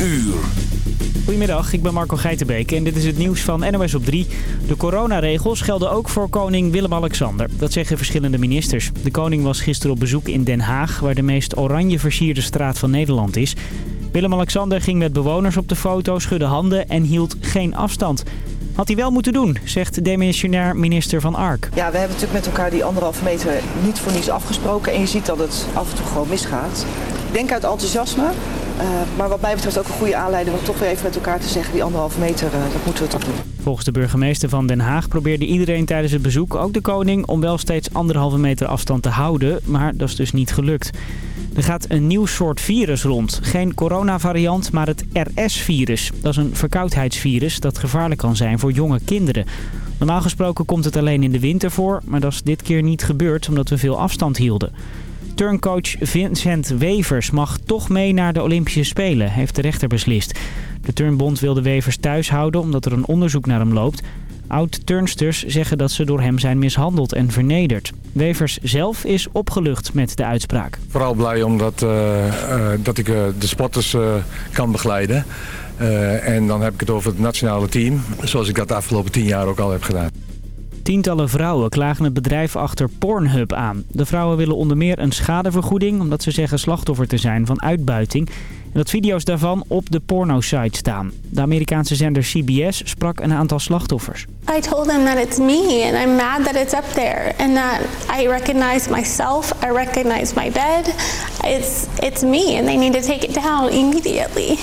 uur. Goedemiddag, ik ben Marco Geitenbeek en dit is het nieuws van NOS op 3. De coronaregels gelden ook voor koning Willem-Alexander. Dat zeggen verschillende ministers. De koning was gisteren op bezoek in Den Haag, waar de meest oranje versierde straat van Nederland is. Willem-Alexander ging met bewoners op de foto, schudde handen en hield geen afstand. Had hij wel moeten doen, zegt demissionair minister Van Ark. Ja, we hebben natuurlijk met elkaar die anderhalve meter niet voor niets afgesproken. En je ziet dat het af en toe gewoon misgaat. Ik denk uit enthousiasme. Uh, maar wat mij betreft ook een goede aanleiding om toch weer even met elkaar te zeggen... die anderhalve meter, uh, dat moeten we toch doen. Volgens de burgemeester van Den Haag probeerde iedereen tijdens het bezoek, ook de koning... om wel steeds anderhalve meter afstand te houden, maar dat is dus niet gelukt. Er gaat een nieuw soort virus rond. Geen coronavariant, maar het RS-virus. Dat is een verkoudheidsvirus dat gevaarlijk kan zijn voor jonge kinderen. Normaal gesproken komt het alleen in de winter voor, maar dat is dit keer niet gebeurd omdat we veel afstand hielden. Turncoach Vincent Wevers mag toch mee naar de Olympische Spelen, heeft de rechter beslist. De Turnbond wilde Wevers thuis houden omdat er een onderzoek naar hem loopt. Oud-turnsters zeggen dat ze door hem zijn mishandeld en vernederd. Wevers zelf is opgelucht met de uitspraak. Vooral blij omdat uh, uh, dat ik uh, de sporters kan begeleiden. en dan heb ik het over het nationale team, zoals ik dat de afgelopen tien jaar ook al heb gedaan. Tientallen vrouwen klagen het bedrijf achter Pornhub aan. De vrouwen willen onder meer een schadevergoeding... omdat ze zeggen slachtoffer te zijn van uitbuiting... en dat video's daarvan op de porno-site staan. De Amerikaanse zender CBS sprak een aantal slachtoffers. I told them that it's me and I'm mad that it's up there and that I recognize myself, I recognize my bed. It's it's me and they need to take it down immediately.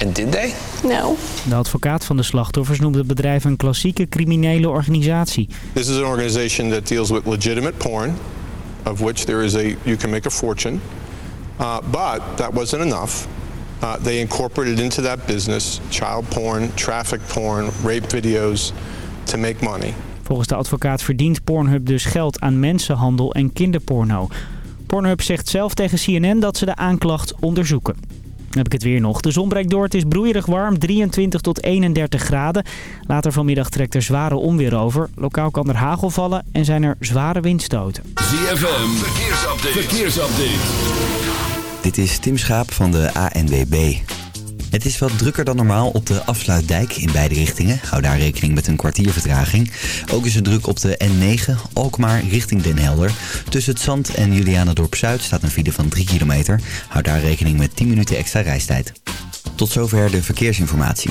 And did they? No. De advocaat van de slachtoffers noemde het bedrijf een klassieke criminele organisatie. This is an organization that deals with legitimate porn, of which there is a you can make a fortune. Uh, but that wasn't enough. Uh, they incorporated into that business child porn, traffic porn, rape videos to make money. Volgens de advocaat verdient Pornhub dus geld aan mensenhandel en kinderporno. Pornhub zegt zelf tegen CNN dat ze de aanklacht onderzoeken. Dan heb ik het weer nog. De zon breekt door. Het is broeierig warm. 23 tot 31 graden. Later vanmiddag trekt er zware onweer over. Lokaal kan er hagel vallen en zijn er zware windstoten. ZFM. Verkeersupdate. Verkeersupdate. Dit is Tim Schaap van de ANWB. Het is wat drukker dan normaal op de afsluitdijk in beide richtingen. Hou daar rekening met een kwartier vertraging. Ook is het druk op de N9, Alkmaar richting Den Helder. Tussen het Zand en Julianadorp Zuid staat een file van 3 kilometer. Hou daar rekening met 10 minuten extra reistijd. Tot zover de verkeersinformatie.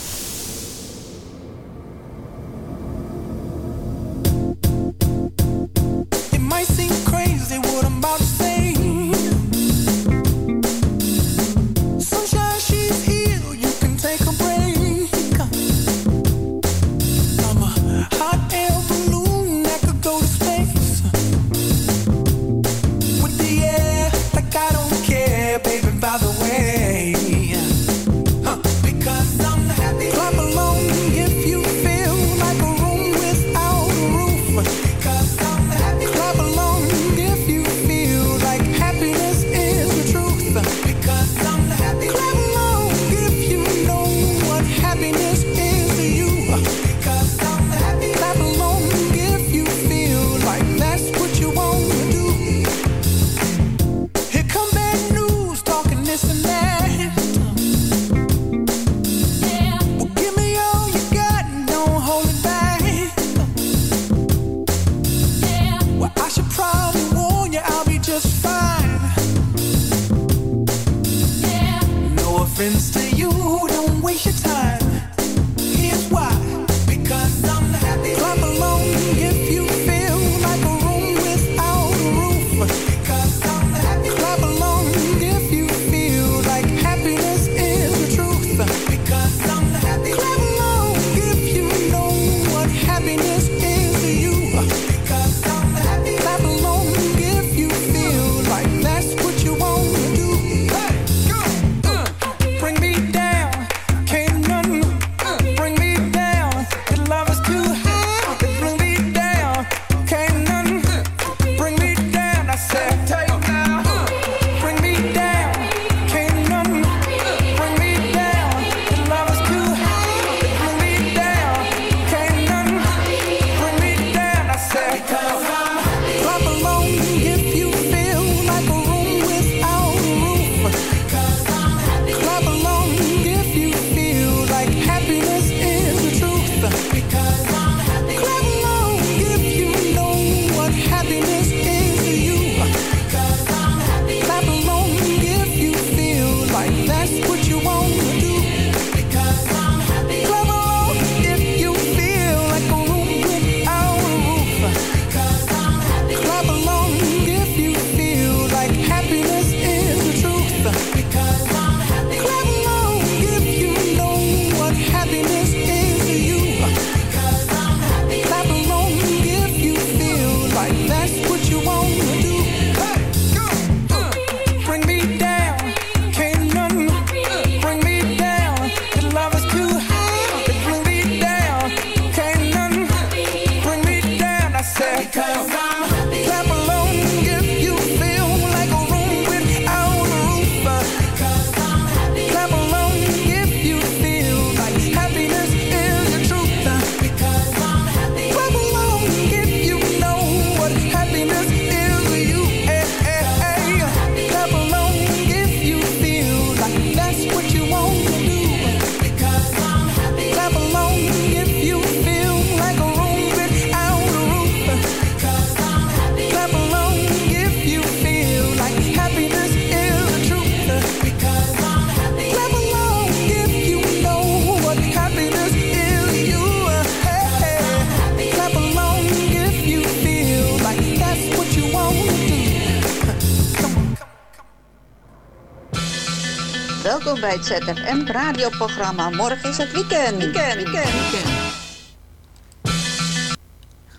bij het ZFM radioprogramma. Morgen is het weekend. Weekend, weekend, weekend.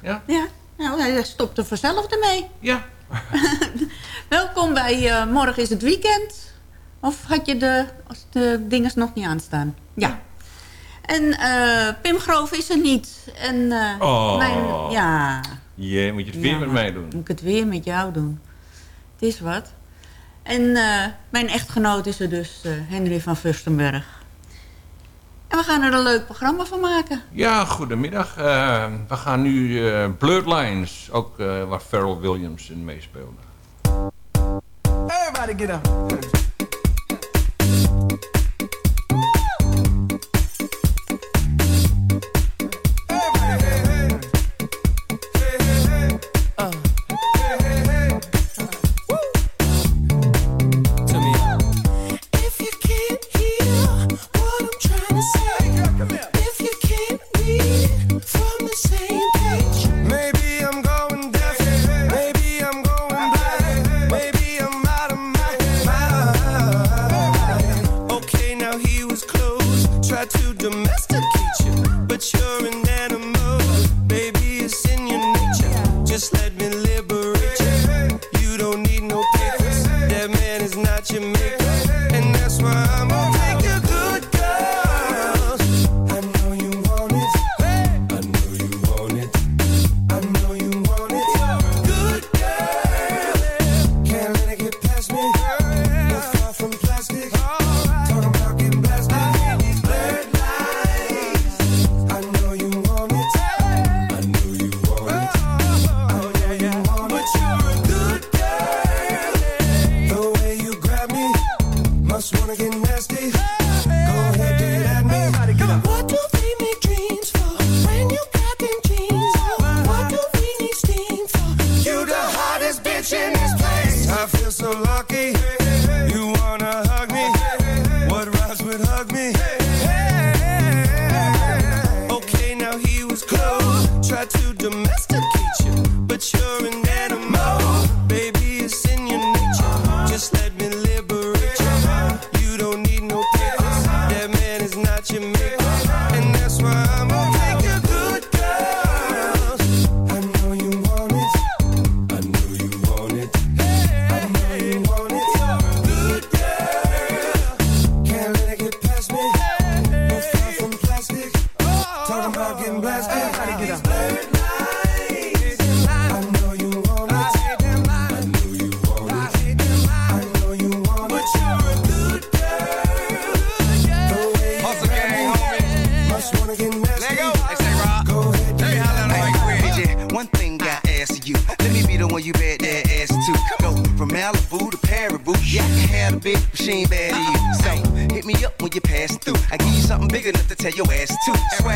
Ja? Ja, nou, hij stopt er vanzelf ermee. Ja. Welkom bij eh, Morgen is het weekend. Of had je de, de dinges nog niet aanstaan? Ja. En uh, Pim Groof is er niet. En, eh, oh. Mijn, ja. Je moet je het weer met mij doen. Moet ik het weer met jou doen. Het is wat. En eh, mijn echtgenoot is er dus, eh, Henry van Vustenberg. En we gaan er een leuk programma van maken. Ja, goedemiddag. Eh, we gaan nu Blurred Lines, ook waar Pharrell Williams in meespeelde. Everybody get up. is not your mix, and that's why I'm.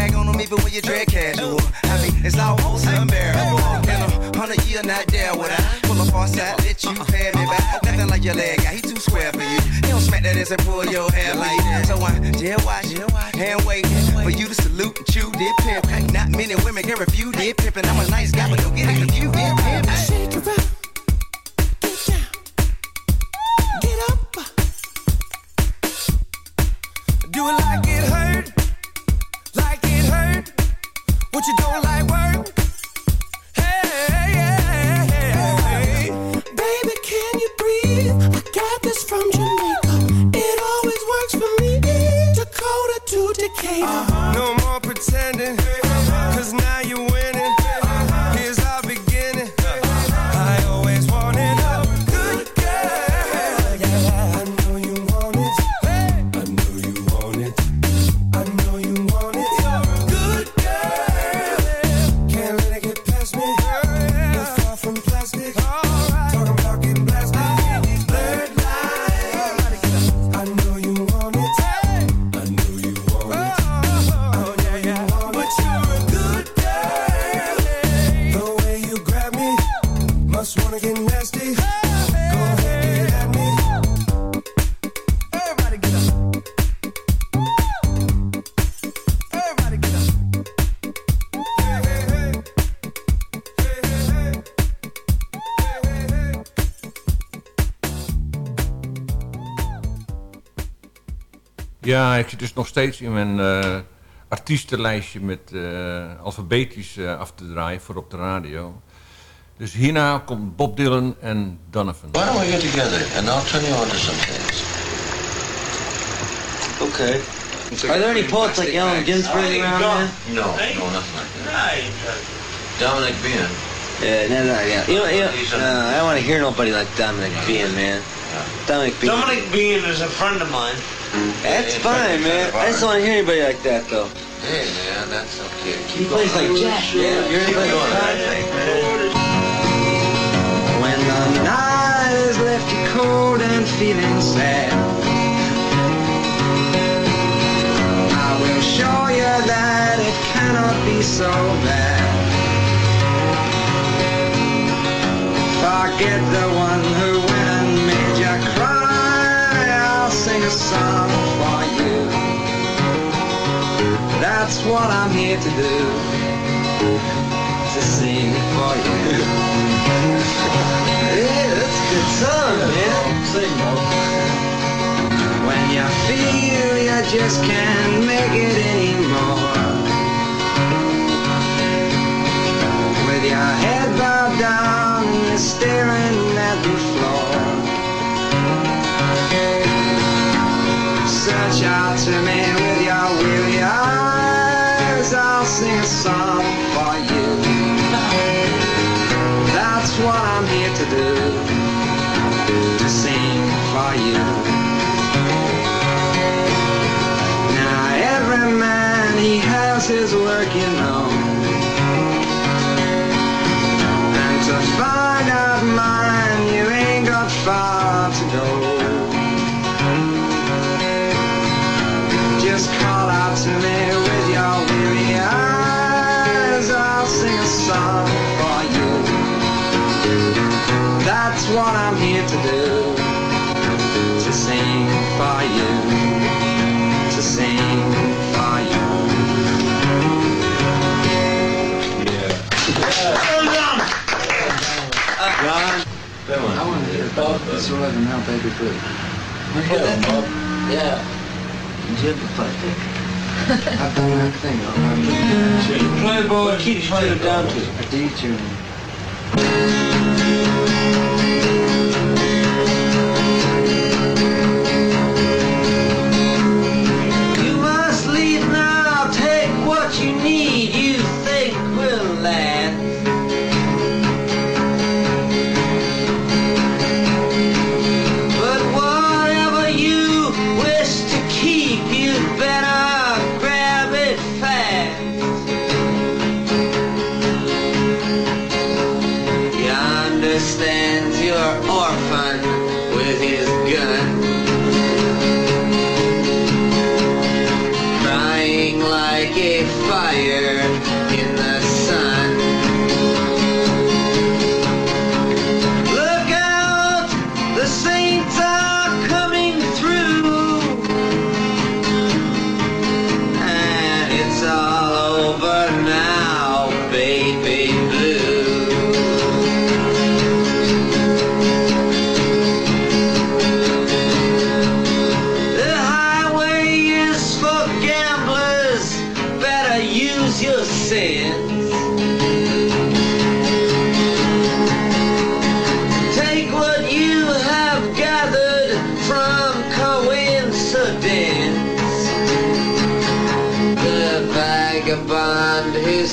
rag on them even when you're dread casual. I mean, it's almost unbearable. In a hundred year, not there would I pull up side, let you uh-huh. pay me back. Nothing like your leg guy, he too square for you. He don't smack that ass and pull your hair like that. So I dead watch, hand wait for you to salute and chew dip pimp. Not many women can refuse dip pimp, and I'm a nice guy, but don't get it confused. Shake it up. No more pretending. Ja, ik zit dus nog steeds in mijn eh, artiestenlijstje met eh, alfabetisch eh, af te draaien voor op de radio. Dus hierna komt Bob Dylan en Donovan. Why don't we get together and I'll turn you on to some things. Okay. Are there any poets like Allen Ginsberg around, man? No, no, nothing like that. Dominic Bean. Yeah, no, no, yeah. You know, you know uh, I don't want to hear nobody like Dominic Bean, man. Dominic Bean. Dominic Bean is a friend of mine. That's fine, man. I just don't want to hear anybody like that, though. Hey, man, that's okay. He plays like Jack, man. You're Keep anybody going, like man. When the night has left you cold and feeling sad, I will show you that it cannot be so bad. Forget the one who went and made you cry. I'll sing a song for you. That's what I'm here to do. To sing for you. Yeah, that's a good song, man. Sing, When you feel you just can't make it anymore With your head bowed down and you're staring at the floor Search out to me with your weary eyes I'll sing a song for you That's what I'm here to do To sing for you Now every man he has his work, you know. And to find out mine, you ain't got far to go. To me with your weary eyes. I'll sing a song for you. That's what I'm here to do. To sing for you to sing for you. John, I want to hear Bob. It's 11 now, baby blue. Yeah, Bob. Yeah. Jim Pathetic. I've done my thing. I'm, playboy. Keep play keep it down to. A D tuning.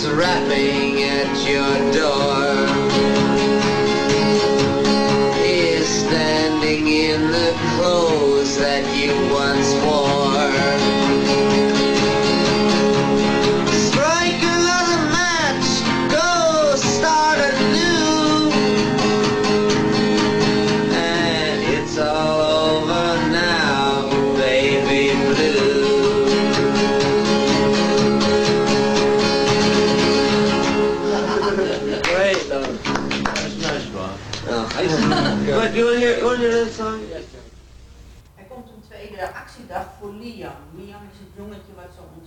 Rapping at your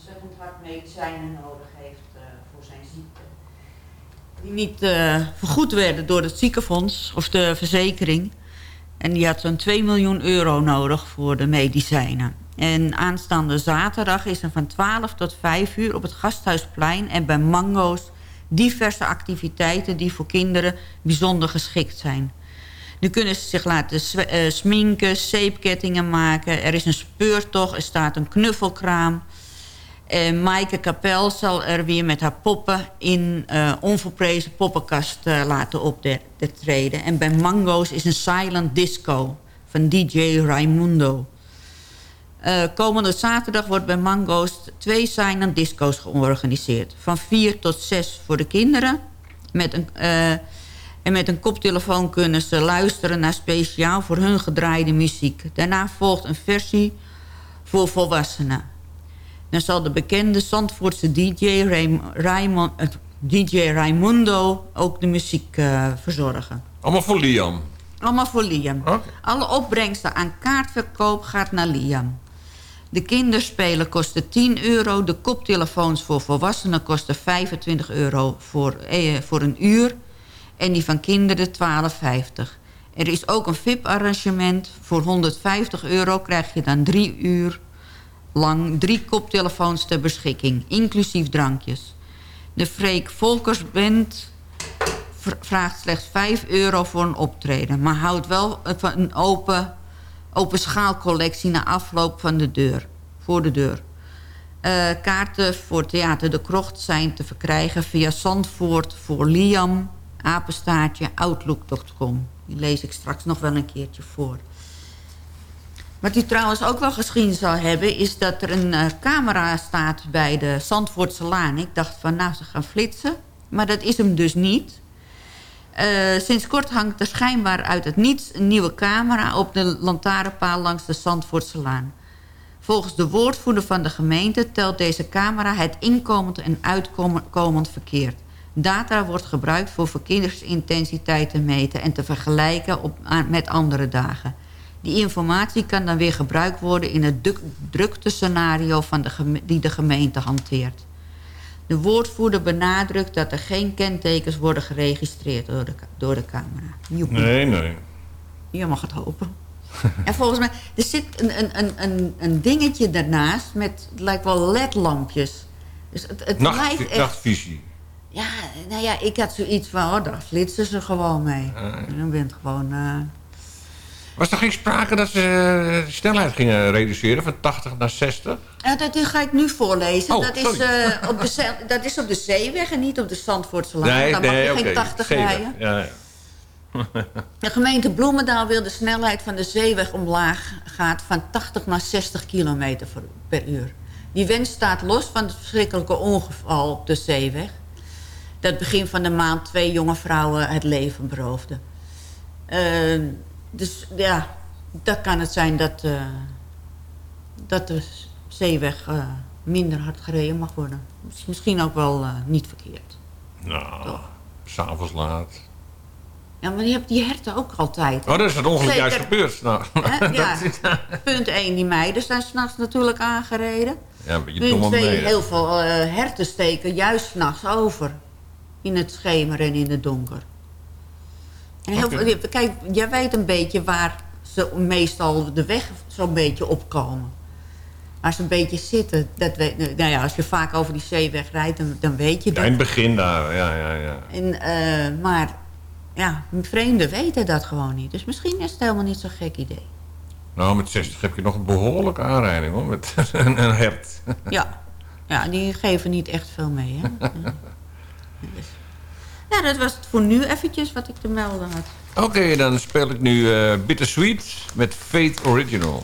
ontzettend hard medicijnen nodig heeft eh, voor zijn ziekte. Die niet eh, vergoed werden door het ziekenfonds of de verzekering. En die had zo'n 2 miljoen euro nodig voor de medicijnen. En aanstaande zaterdag is er van 12 tot 5 uur op het Gasthuisplein en bij Mango's diverse activiteiten die voor kinderen bijzonder geschikt zijn. Nu kunnen ze zich laten eh, sminken, zeepkettingen maken. Er is een speurtocht, er staat een knuffelkraam. En Maaike Kapel zal er weer met haar poppen in eh onverprezen poppenkast eh, laten optreden. En bij Mango's is een silent disco van DJ Raimundo. Eh, komende zaterdag wordt bij Mango's twee silent disco's georganiseerd. Van 4 tot 6 voor de kinderen. Met een, eh, en met een koptelefoon kunnen ze luisteren naar speciaal voor hun gedraaide muziek. Daarna volgt een versie voor volwassenen. Dan zal de bekende Zandvoortse DJ, Raimon- eh, DJ Raimundo ook de muziek eh, verzorgen. Allemaal voor Liam. Allemaal voor Liam. Alle opbrengsten aan kaartverkoop gaat naar Liam. De kinderspelen kosten 10 euro. De koptelefoons voor volwassenen kosten 25 euro voor, eh, voor een uur. En die van kinderen 12,50. Er is ook een VIP-arrangement. Voor 150 euro krijg je dan drie uur lang drie koptelefoons ter beschikking. Inclusief drankjes. De Freek Volkersband vraagt slechts 5 euro voor een optreden. Maar houdt wel een open, open schaalcollectie na afloop van de deur. Voor de deur. Eh, kaarten voor Theater de Krocht zijn te verkrijgen via Zandvoort voor Liam, apenstaartje, outlook.com. Die lees ik straks nog wel een keertje voor. Wat u trouwens ook wel gezien zal hebben... is dat er een eh, camera staat bij de Zandvoortse Laan. Ik dacht van, nou, ze gaan flitsen. Maar dat is hem dus niet. Eh, sinds kort hangt er schijnbaar uit het niets... een nieuwe camera op de lantaarnpaal langs de Zandvoortse Laan. Volgens de woordvoerder van de gemeente... telt deze camera het inkomend en uitkomend verkeer. Data wordt gebruikt voor verkeersintensiteit te meten... en te vergelijken op, met andere dagen. Die informatie kan dan weer gebruikt worden... in het druk- druktescenario van de die de gemeente hanteert. De woordvoerder benadrukt dat er geen kentekens worden geregistreerd door de, ka- door de camera. Joepie. Nee, nee. Je mag het hopen. en volgens mij, er zit een, een, een, een, dingetje daarnaast met, het lijkt wel ledlampjes. Dus het, het Nacht, lijkt echt... Nachtvisie. Ja, nou ja, ik had zoiets van, oh, daar flitsen ze gewoon mee. En dan bent gewoon... eh, Was er geen sprake dat ze eh, de snelheid gingen reduceren van 80 naar 60? Ja, dat ga ik nu voorlezen. Oh, dat, is, eh, op de, dat is op de zeeweg en niet op de Zandvoortse Laan. nee, Daar mag je geen 80 Zeeweg. rijden. Ja, ja. De gemeente Bloemendaal wil de snelheid van de zeeweg omlaag gaat van 80 naar 60 kilometer per uur. Die wens staat los van het verschrikkelijke ongeval op de zeeweg. Dat begin van de maand twee jonge vrouwen het leven beroofde. Eh, dus ja, dat kan het zijn dat, eh, dat de zeeweg eh, minder hard gereden mag worden. Misschien ook wel eh, niet verkeerd. Nou, s'avonds laat. Ja, maar je hebt die herten ook altijd. Oh, dat is het ongeluk Zeker. juist gebeurd. Nou? Ja, punt 1, die meiden zijn s'nachts natuurlijk aangereden. ja, een beetje Punt domme 2, beneden. heel veel herten steken juist s'nachts over. In het schemer en in het donker. Heel kijk, jij weet een beetje waar ze meestal de weg zo'n beetje opkomen. Waar ze een beetje zitten. Dat weet, nou ja, als je vaak over die zeeweg rijdt, dan, dan weet je Ja, dat. in het begin daar, ja, ja, ja. En, eh, maar ja, vreemden weten dat gewoon niet. Dus misschien is het helemaal niet zo'n gek idee. Nou, met 60 heb je nog een behoorlijke aanrijding hoor, met een, een hert. Ja. ja, die geven niet echt veel mee. Hè? Dus. Ja, dat was het voor nu eventjes wat ik te melden had. Oké, dan speel ik nu eh Bittersweet met Fate Original.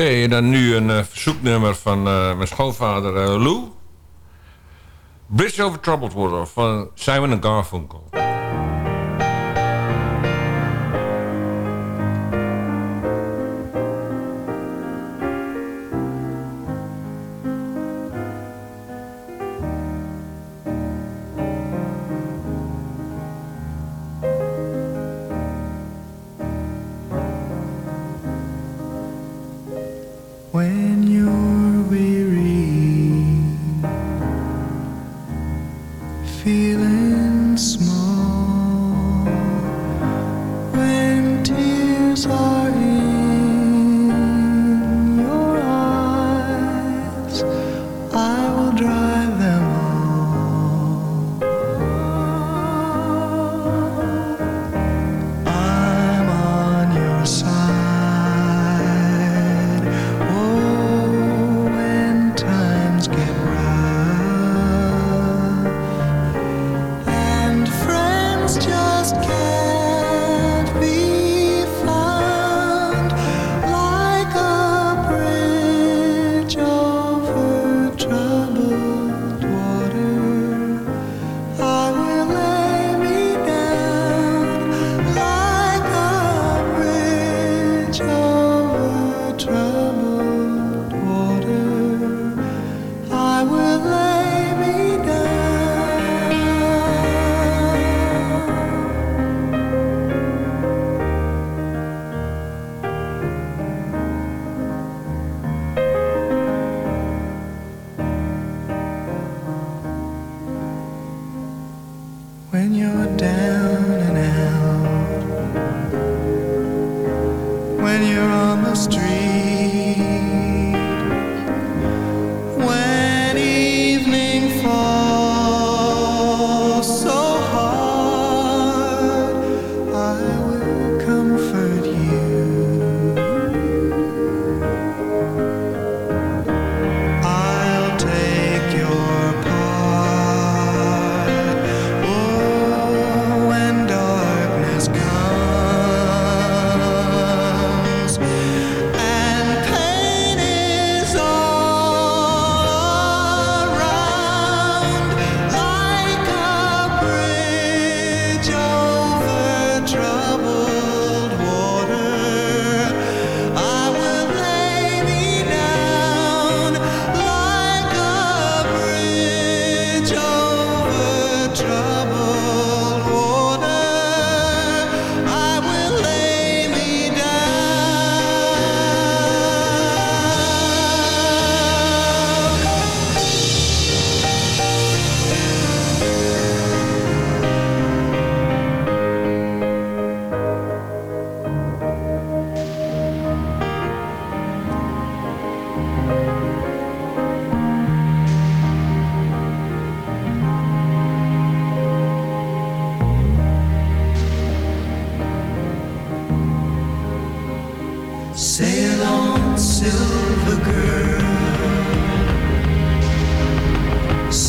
okay, dan nu een uh, verzoeknummer van eh, mijn schoonvader eh, Lou. Bridge over Troubled Water van Simon Garfunkel.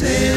say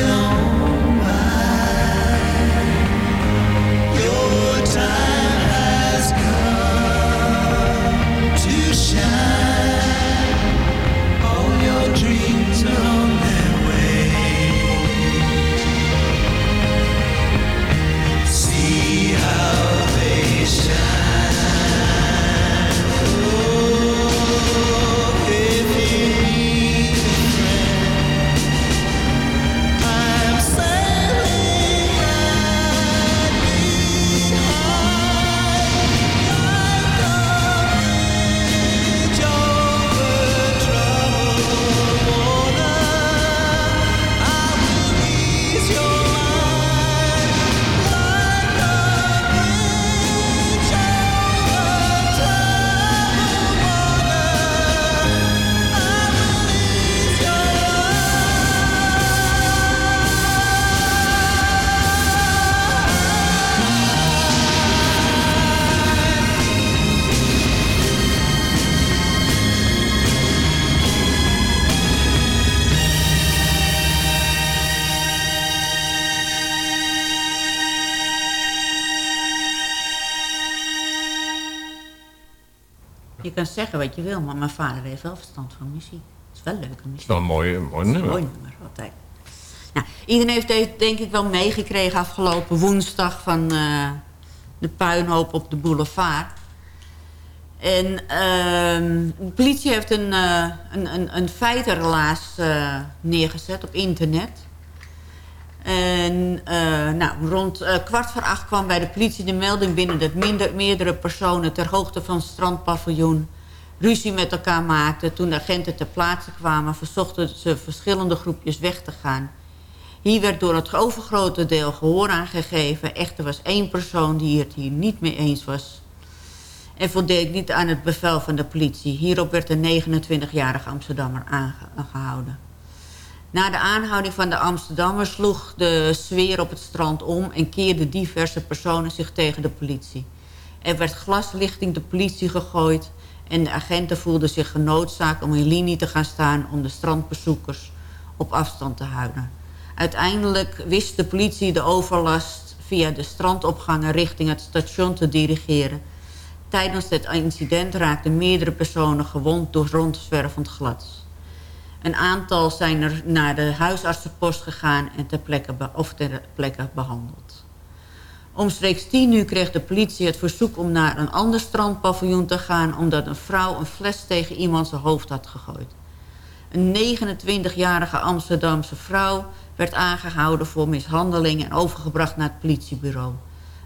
kan zeggen wat je wil, maar mijn vader heeft wel verstand van muziek. Het is wel leuke muziek. Het is wel een mooi, mooi Een nummer. mooi nummer, altijd. Nou, iedereen heeft dit denk ik wel meegekregen afgelopen woensdag van eh, de puinhoop op de boulevard. En ehm, de politie heeft een, eh, een, een, een feitenrelaas eh, neergezet op internet. En eh, nou, rond eh, kwart voor acht kwam bij de politie de melding binnen... dat minder, meerdere personen ter hoogte van het strandpaviljoen ruzie met elkaar maakten. Toen de agenten ter plaatse kwamen, verzochten ze verschillende groepjes weg te gaan. Hier werd door het overgrote deel gehoor aangegeven. Echter was één persoon die het hier niet mee eens was... en voldeed niet aan het bevel van de politie. Hierop werd een 29-jarige Amsterdammer aange- aangehouden. Na de aanhouding van de Amsterdammer sloeg de sfeer op het strand om... en keerden diverse personen zich tegen de politie. Er werd glaslichting de politie gegooid... en de agenten voelden zich genoodzaakt om in linie te gaan staan... om de strandbezoekers op afstand te houden. Uiteindelijk wist de politie de overlast via de strandopgangen richting het station te dirigeren. Tijdens het incident raakten meerdere personen gewond door rondzwervend glas. Een aantal zijn er naar de huisartsenpost gegaan en ter plekke, of ter plekke behandeld. Omstreeks 10 uur kreeg de politie het verzoek om naar een ander strandpaviljoen te gaan... omdat een vrouw een fles tegen iemand zijn hoofd had gegooid. Een 29-jarige Amsterdamse vrouw werd aangehouden voor mishandeling... en overgebracht naar het politiebureau.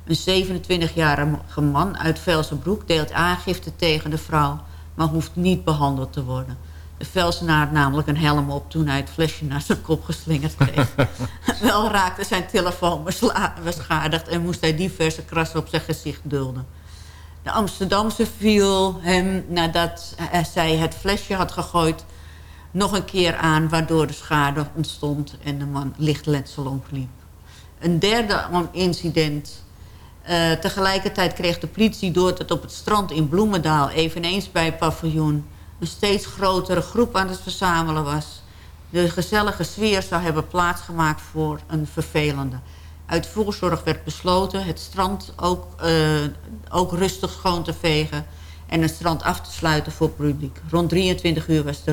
Een 27-jarige man uit Velsenbroek deelt aangifte tegen de vrouw... maar hoeft niet behandeld te worden. De Velsenaar namelijk een helm op toen hij het flesje naar zijn kop geslingerd kreeg. Wel raakte zijn telefoon beschadigd en moest hij diverse krassen op zijn gezicht dulden. De Amsterdamse viel hem nadat hij- zij het flesje had gegooid nog een keer aan... waardoor de schade ontstond en de man licht letsel opliep. Een derde incident. Eh, tegelijkertijd kreeg de politie door dat op het strand in Bloemendaal... eveneens bij paviljoen een steeds grotere groep aan het verzamelen was. De gezellige sfeer zou hebben plaatsgemaakt voor een vervelende. Uit voorzorg werd besloten het strand ook, eh, ook rustig schoon te vegen... en het strand af te sluiten voor het publiek. Rond 23 uur was de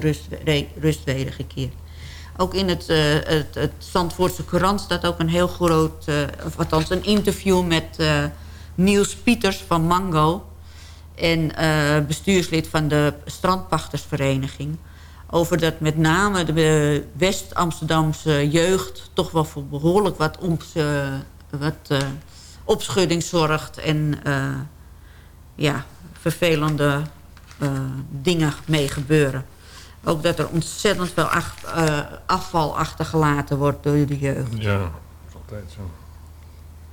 rust, wedergekeerd. Ook in het, eh, het, het Zandvoortse Courant staat ook een heel groot... of althans een interview met Niels Pieters van Mango... en eh, bestuurslid van de Strandpachtersvereniging... over dat met name de West-Amsterdamse jeugd... toch wel voor behoorlijk wat, eh, wat eh, opschudding zorgt... en ja, vervelende dingen mee gebeuren. Ook dat er ontzettend veel afval achtergelaten wordt door de jeugd. Ja, dat is altijd zo.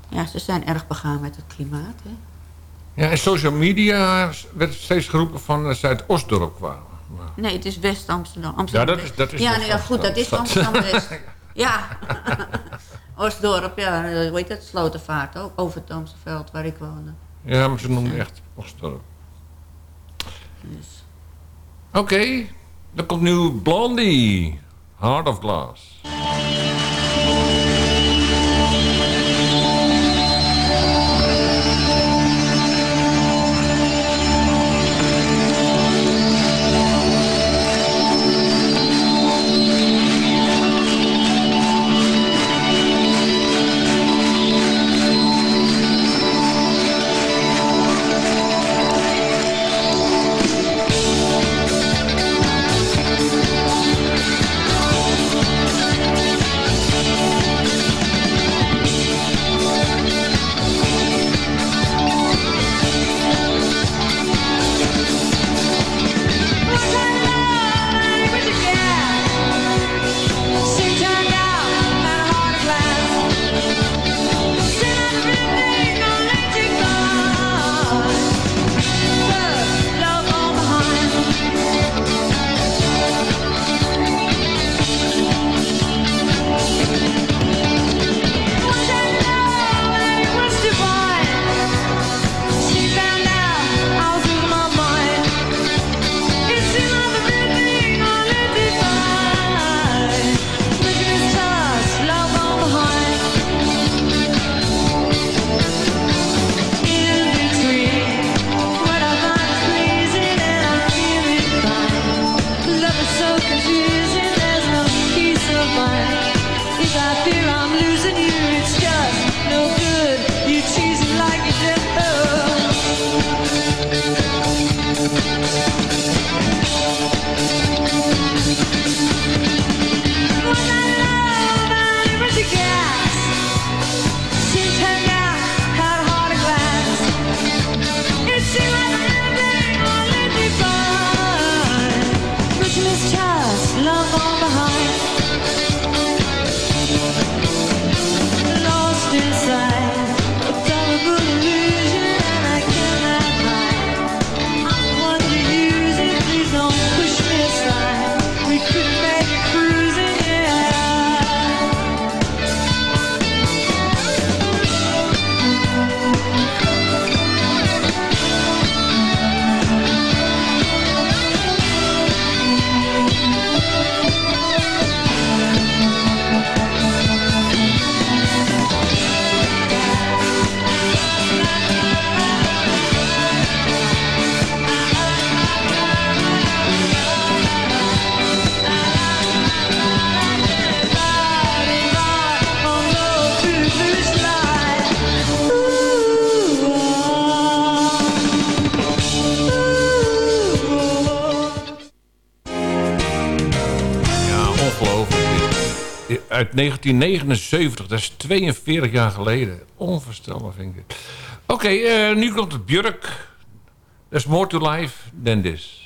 Ja, ze zijn erg begaan met het klimaat. Hè? Ja, en social media werd steeds geroepen van dat ze uit Osdorp kwamen. Nee, het is West-Amsterdam. Amsterdam Ja, dat is- dat is Ja, nee, ja, West-Amsterdam. goed, dat is. Amsterdam-West. ja. Osdorp, ja, eh, hoe heet het? Slotenvaart ook, over het Amstelveld, waar ik woonde. Ja, maar ze noemden echt Osdorp. Dus. Oké, dan komt nu Blondie. Heart of Glass. Uit 1979, dat is 42 jaar geleden. Onvoorstelbaar vind ik. Oké, eh, nu komt het Björk. There's more to life than this.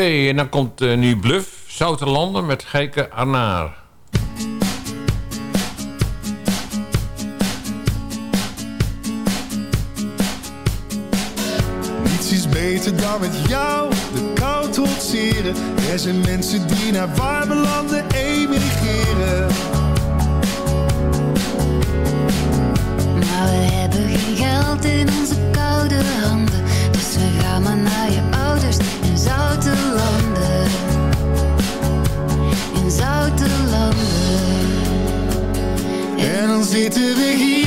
Oké, en dan komt eh, nu Bluff, Zouterlanden met Geike Arnaar. Niets is beter dan met jou de kou trotseren. Er zijn mensen die naar warme landen emigreren. Maar we hebben geen geld in onze koude handen. Dus we gaan maar naar zitten we hier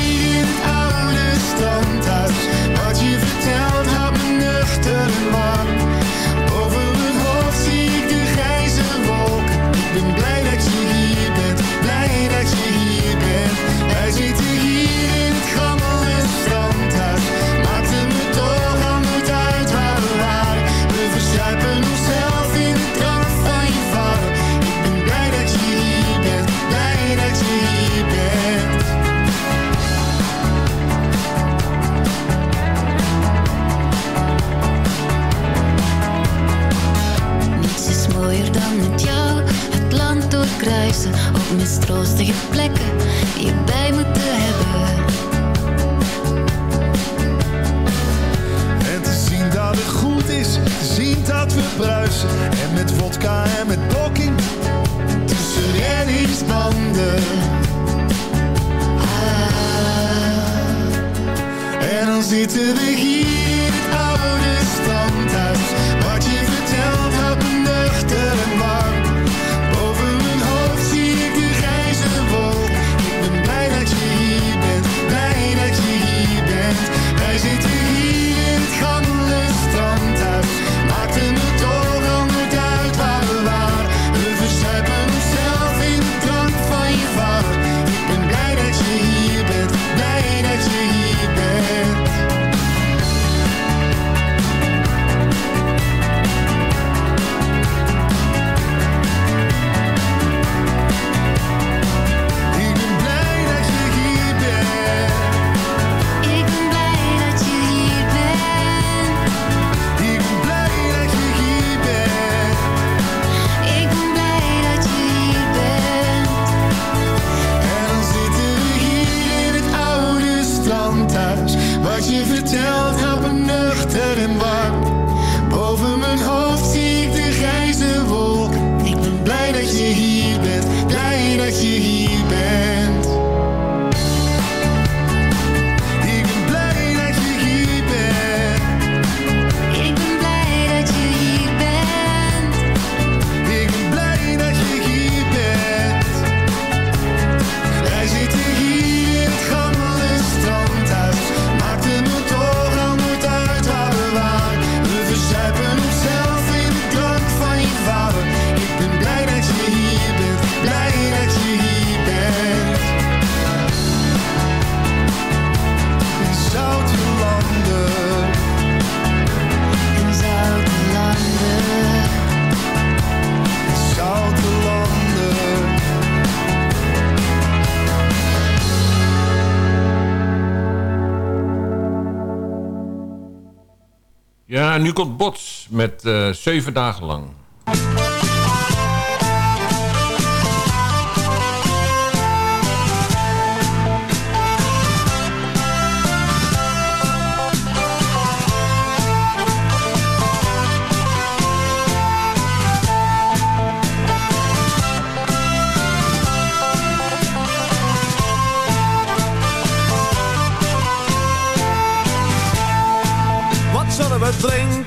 land doorkruisen. Op mistroostige plekken je bij moeten hebben. En te zien dat het goed is, te zien dat we bruisen. En met vodka en met blokking, tussen reddingsbanden. Ah. En dan zitten we hier nu komt Bots met eh, zeven dagen lang.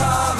time.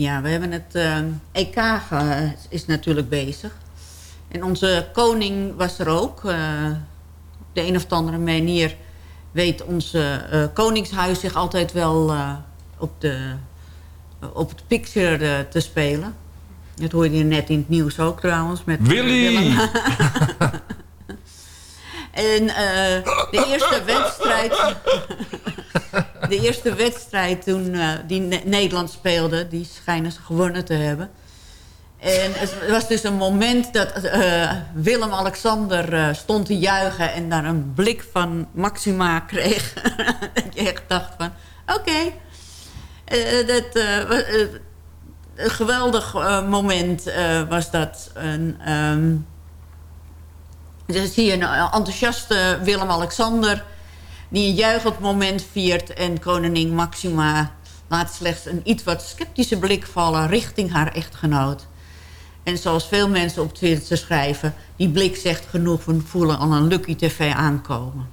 Ja, we hebben het EK ge- is natuurlijk bezig. En onze koning was er ook. Eh, op de een of andere manier weet onze eh, koningshuis zich altijd wel eh, op, de, op het picture te spelen. Dat hoorde je net in het nieuws ook trouwens. Met Willy! En eh, de eerste wedstrijd... de eerste wedstrijd toen eh, die Ne- Nederland speelde... die schijnen ze gewonnen te hebben. En het was dus een moment dat eh, Willem-Alexander stond te juichen... en daar een blik van Maxima kreeg. dat je echt dacht van, oké. Dat, een geweldig moment was dat. En, ehm, dus zie je een enthousiaste Willem-Alexander... die een juichend moment viert... en koningin Maxima laat slechts een iets wat sceptische blik vallen... richting haar echtgenoot. En zoals veel mensen op Twitter schrijven... die blik zegt genoeg, we voelen al een Lucky TV aankomen.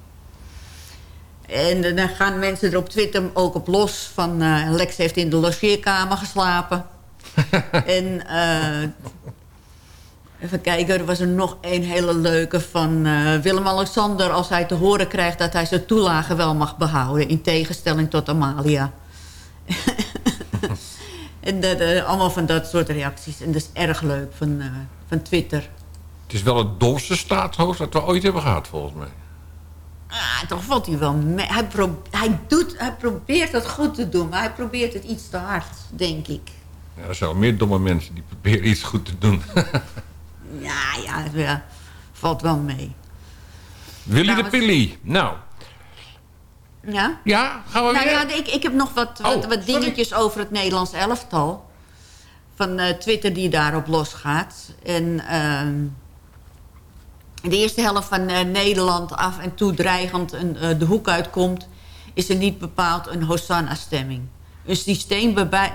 En dan gaan mensen er op Twitter ook op los... van eh, Lex heeft in de logeerkamer geslapen. en eh, even kijken, er was er nog een hele leuke van eh, Willem-Alexander... als hij te horen krijgt dat hij zijn toelage wel mag behouden... in tegenstelling tot Amalia. en dat, eh, allemaal van dat soort reacties. En dat is erg leuk van, eh, van Twitter. Het is wel het domste staatshoofd dat we ooit hebben gehad, volgens mij. Ah, toch valt hij wel mee. Hij, hij, doet, hij probeert het goed te doen, maar hij probeert het iets te hard, denk ik. Ja, er zijn wel meer domme mensen die proberen iets goed te doen. Ja, ja, ja valt wel mee. Willy de Trouwens- Pilly. Nou, Ja? Ja, gaan we nou, weer? Ja, ik, ik heb nog wat, wat, Oh, wat dingetjes over het Nederlands elftal. Van eh, Twitter die daarop losgaat. En ehm, de eerste helft van eh, Nederland af en toe dreigend een, eh, de hoek uitkomt... is er niet bepaald een Hosanna-stemming. Een systeem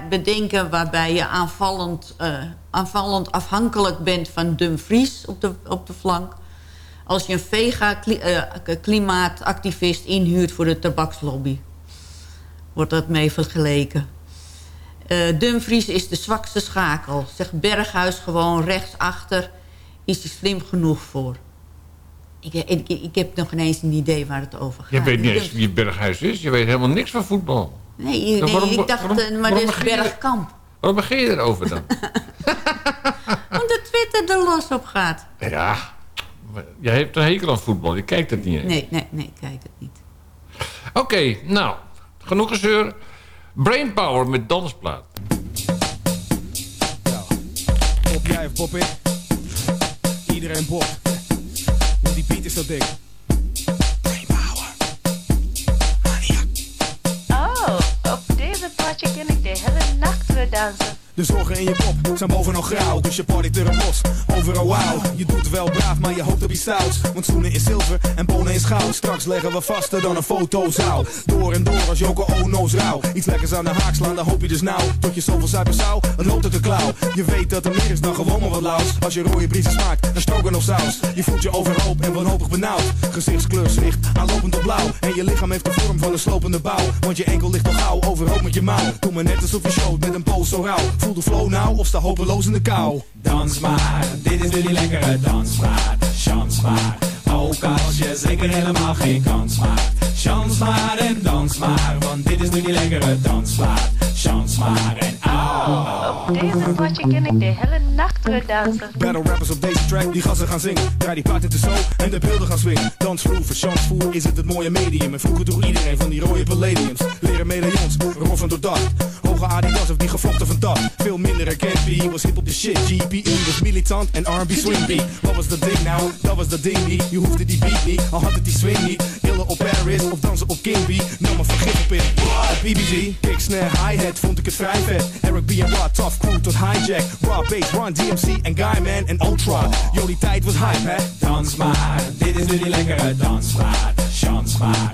bedenken waarbij je aanvallend, eh, aanvallend afhankelijk bent van Dumfries op de, op de flank... als je een vega-klimaatactivist inhuurt voor de tabakslobby. Wordt dat mee vergeleken. Eh, Dumfries is de zwakste schakel. Zegt Berghuis gewoon rechtsachter. Is hij slim genoeg voor. Ik, ik, ik heb nog ineens een idee waar het over gaat. Je weet niet eens wie Berghuis is. Je weet helemaal niks van voetbal. Nee, Dan nee waarom- ik dacht, waarom- eh, maar dit is begin je- Bergkamp. Waarom begin je erover dan? Omdat Twitter er los op gaat. ja, jij hebt een hekel aan voetbal. Je kijkt het niet eens. Nee, nee, nee, kijk het niet. Oké, nou, genoeg gezeur. Brainpower met dansplaat. Pop jij of pop ik? Iedereen pop. Want die beat is zo dik. Deze plaatje ken ik de hele nacht weer dansen. De zorgen in je kop zijn bovenal grauw, dus je partyt er een. Overal wauw, je doet wel braaf, maar je hoopt op iets stouts. Want schoenen is zilver en bonen is goud. Straks leggen we vaster dan een fotozaal. Door en door als Joko Ono's rauw. Iets lekkers aan de haak slaan, dan hoop je dus nou. Tot je zoveel suiker zou, het loopt uit de klauw. Je weet dat er meer is dan gewoon maar wat laus. Als je rode briesen smaakt, dan stroken of saus. Je voelt je overhoop en wanhopig benauwd. Gezichtskleur zwicht, aanlopend op blauw. En je lichaam heeft de vorm van een slopende bouw. Want je enkel ligt al gauw, overhoop met je mouw. Doe maar net alsof je showt met een poos zo rauw. Voel de flow nou of sta hopeloos in de kou. Dans maar, dit is nu die lekkere dansmaat. Chans maar, ook als zeker helemaal geen kans maakt. Chans maar en dans maar, want dit is nu die lekkere dansplaat. Chans maar en au. Op deze plaatje ken ik de hele nacht dansen. Battle rappers op deze track, die gassen gaan zingen. Draai die paard in de zo en de beelden gaan swingen. Dansvloer, voor chansvoer is het het mooie medium. En vroeger droeg iedereen van die rode palladiums. Leren medaillons, roffen door dat. Hoge Adidas of die gevlochten van dat. Veel minder herkend, was hip op de shit. GPE was militant en R&B swing. Wat was dat ding nou? Dat was dat ding niet. Je hoefde die beat niet, al had het die swing niet. Illen op Paris of dansen op B. Nam maar vergif op in. BBG, kick, snare, hi-hat vond ik het vrij vet. Eric B en Rod, tough crew tot hijack. Raw bass, Run DMC en Guyman en Ultra. Yo, tijd was hype, hè? Dans maar, dit is nu die lekkere dansplaat. Chans maar,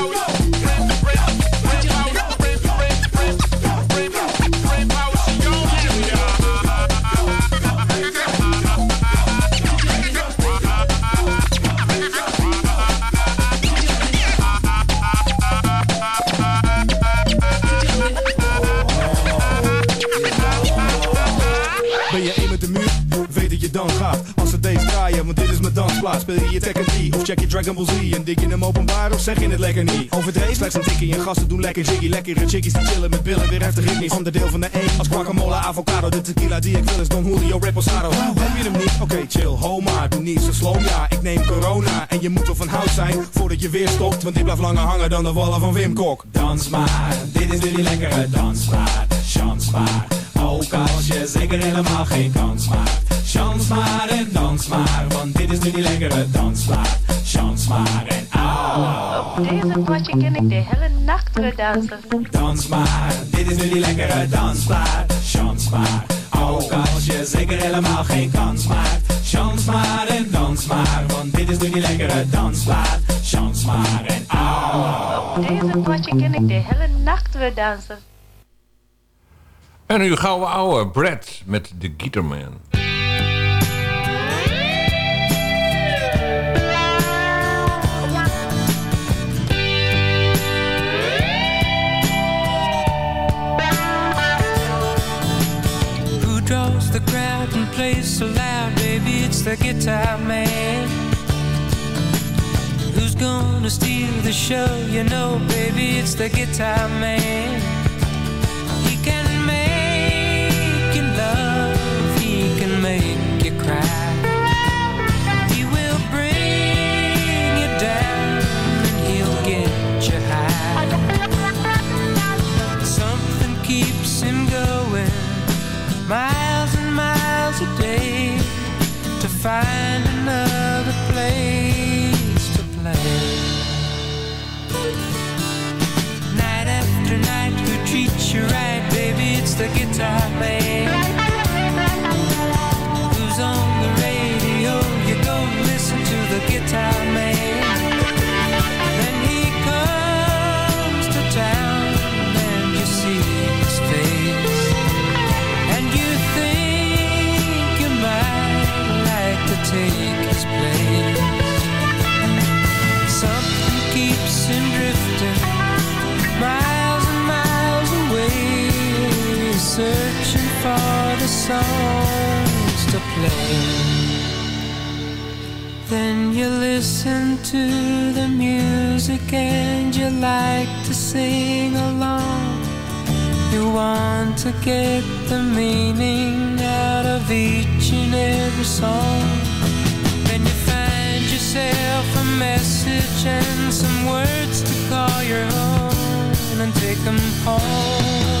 Mijn dansplaats. Speel je je Tekken 3 of check je Dragon Ball Z? En dik je hem openbaar of zeg je het lekker niet? Overdreven slechts een tikkie en gasten doen lekker jiggy. Lekkere chickies die chillen met billen, weer heftig ritmisch. Onderdeel van de één als guacamole, avocado. De tequila die ik wil is Don Julio Reposado. Heb je hem niet? Oké, chill, ho maar. Doe niet zo slow, ja. Ik neem corona en je moet wel van hout zijn voordat je weer stopt. Want dit blijft langer hangen dan de wallen van Wim Kok. Dans maar, dit is nu die lekkere dansplaat. Chans maar, ook als je zeker helemaal geen kans maakt. Chans maar en dans maar, want dit is nu die lekkere dansplaat. Chans maar en au. Op deze plaatje ken ik de hele nacht weer dansen. Dans maar, dit is nu die lekkere dansplaat. Chans maar, ook als je zeker helemaal geen kans maakt. Chans maar en dans maar, want dit is nu die lekkere dansplaat. Chans maar en au. Op deze plaatje ken ik de hele nacht weer dansen. En nu gouden ouwe Brad met de Guitarman. The crowd and plays so loud, baby? It's the guitar man. Who's gonna steal the show? You know, baby, it's the guitar man. He can make find another place to play. Night after night, who treats you right, baby? It's the guitar man. Like to sing along. You want to get the meaning out of each and every song. Then you find yourself a message and some words to call your own and take them home.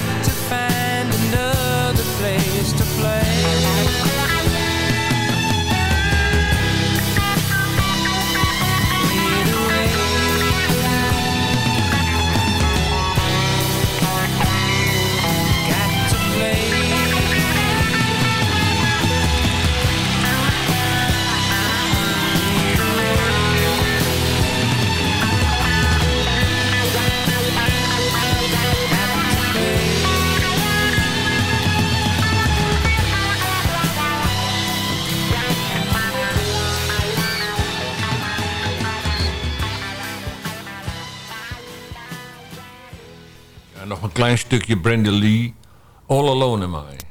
stukje Brenda Lee. All Alone Am I.